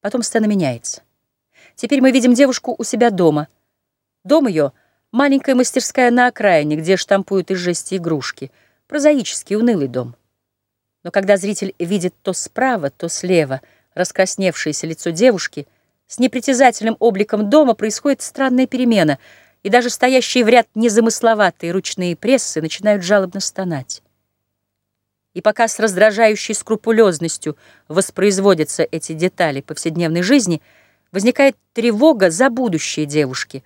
Потом сцена меняется. Теперь мы видим девушку у себя дома. Дом ее — маленькая мастерская на окраине, где штампуют из жести игрушки. Прозаический, унылый дом. Но когда зритель видит то справа, то слева раскрасневшееся лицо девушки, с непритязательным обликом дома происходит странная перемена, и даже стоящие в ряд незамысловатые ручные прессы начинают жалобно стонать. И пока с раздражающей скрупулезностью воспроизводятся эти детали повседневной жизни, возникает тревога за будущее девушки,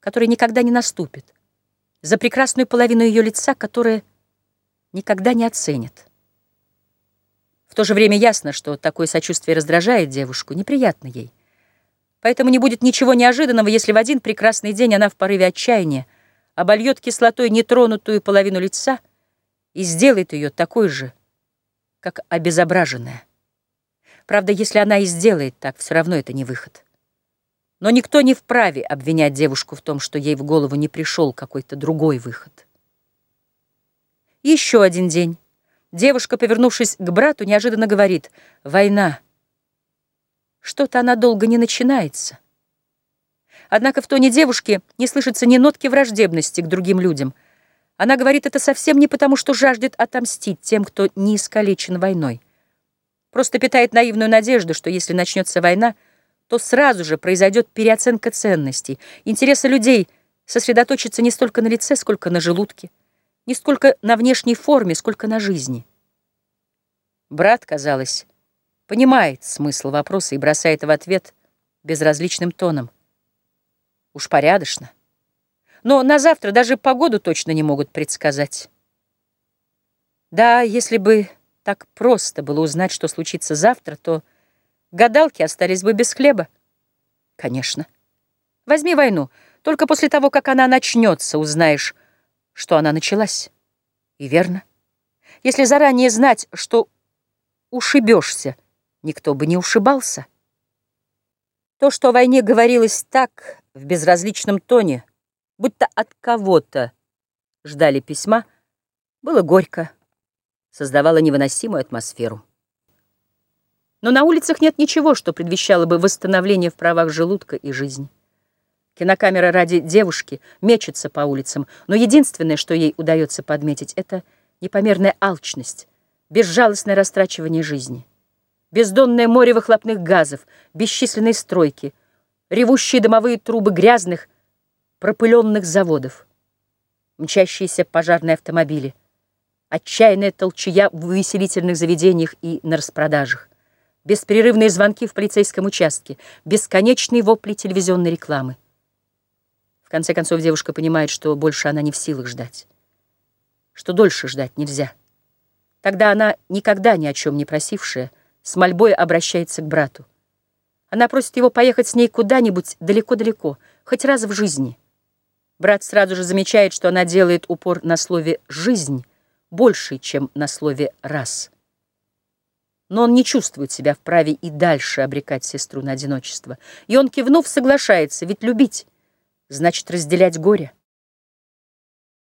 которая никогда не наступит, за прекрасную половину ее лица, которая никогда не оценит. В то же время ясно, что такое сочувствие раздражает девушку, неприятно ей. Поэтому не будет ничего неожиданного, если в один прекрасный день она в порыве отчаяния обольет кислотой нетронутую половину лица — и сделает ее такой же, как обезображенная. Правда, если она и сделает так, все равно это не выход. Но никто не вправе обвинять девушку в том, что ей в голову не пришел какой-то другой выход. Еще один день. Девушка, повернувшись к брату, неожиданно говорит «Война». Что-то она долго не начинается. Однако в тоне девушки не слышится ни нотки враждебности к другим людям — она говорит это совсем не потому, что жаждет отомстить тем, кто не искалечен войной. Просто питает наивную надежду, что если начнется война, то сразу же произойдет переоценка ценностей. Интересы людей сосредоточатся не столько на лице, сколько на желудке, не столько на внешней форме, сколько на жизни. Брат, казалось, понимает смысл вопроса и бросает в ответ безразличным тоном. Уж порядочно. Но на завтра даже погоду точно не могут предсказать. Да, если бы так просто было узнать, что случится завтра, то гадалки остались бы без хлеба. Конечно. Возьми войну. Только после того, как она начнется, узнаешь, что она началась. И верно. Если заранее знать, что ушибешься, никто бы не ушибался. То, что о войне говорилось так, в безразличном тоне, будто от кого-то ждали письма, было горько, создавало невыносимую атмосферу. Но на улицах нет ничего, что предвещало бы восстановление в правах желудка и жизни. Кинокамера ради девушки мечется по улицам, но единственное, что ей удается подметить, это непомерная алчность, безжалостное растрачивание жизни. Бездонное море выхлопных газов, бесчисленные стройки, ревущие домовые трубы грязных, пропыленных заводов, мчащиеся пожарные автомобили, отчаянная толчая в увеселительных заведениях и на распродажах, беспрерывные звонки в полицейском участке, бесконечные вопли телевизионной рекламы. В конце концов девушка понимает, что больше она не в силах ждать, что дольше ждать нельзя. Тогда она, никогда ни о чем не просившая, с мольбой обращается к брату. Она просит его поехать с ней куда-нибудь далеко-далеко, хоть раз в жизни — Брат сразу же замечает, что она делает упор на слове «жизнь» больше, чем на слове «раз». Но он не чувствует себя вправе и дальше обрекать сестру на одиночество. И он, кивнув, соглашается, ведь любить значит разделять горе.